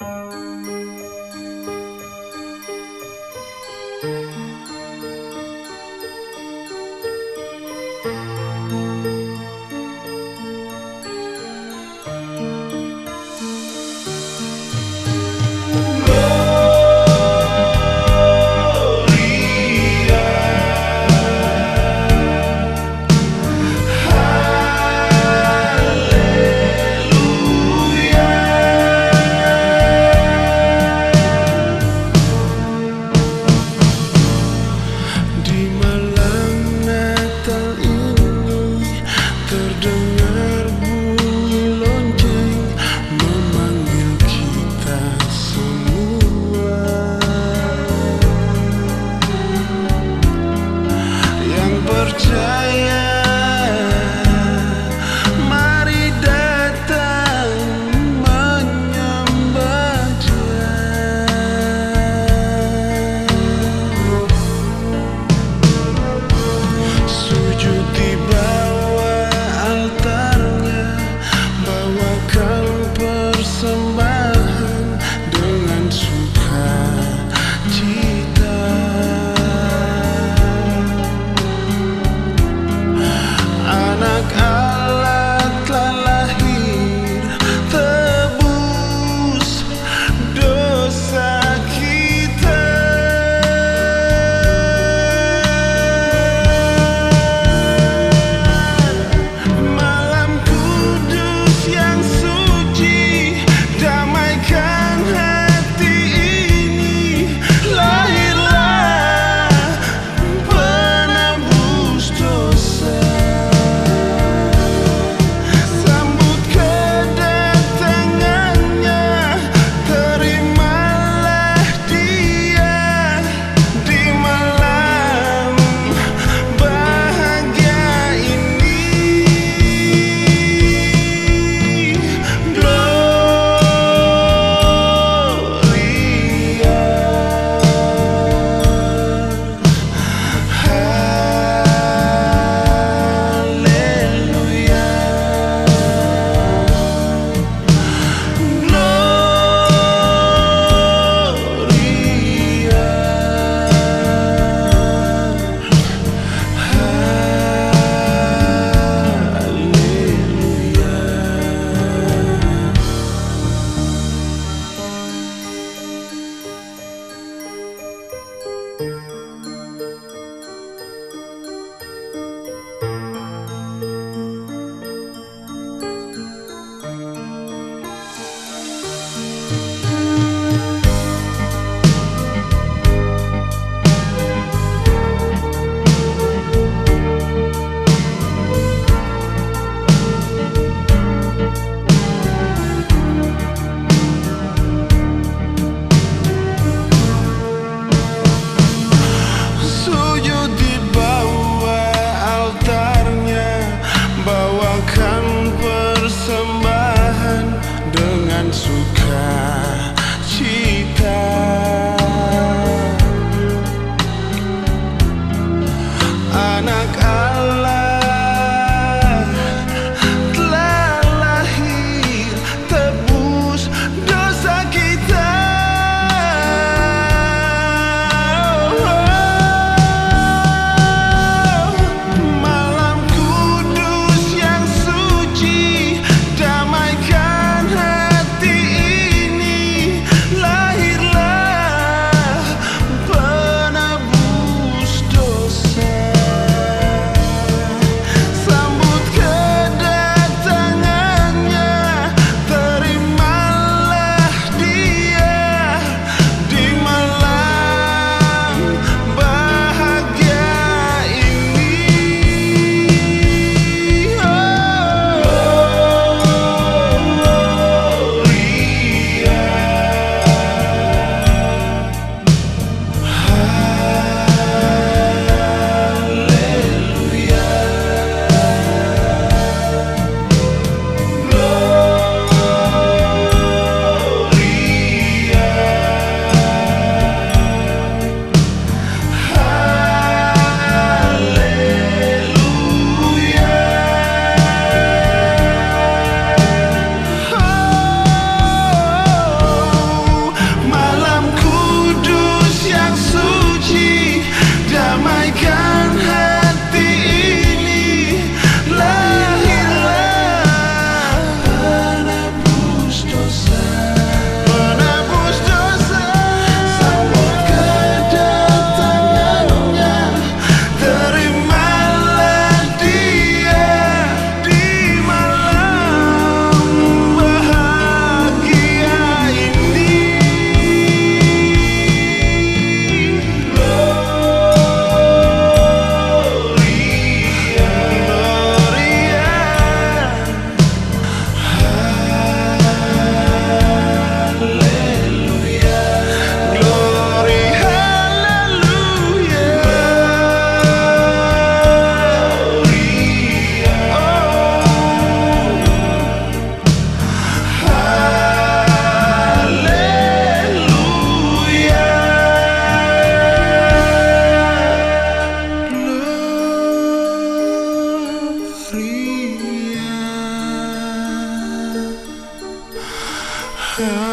Di Suka girl.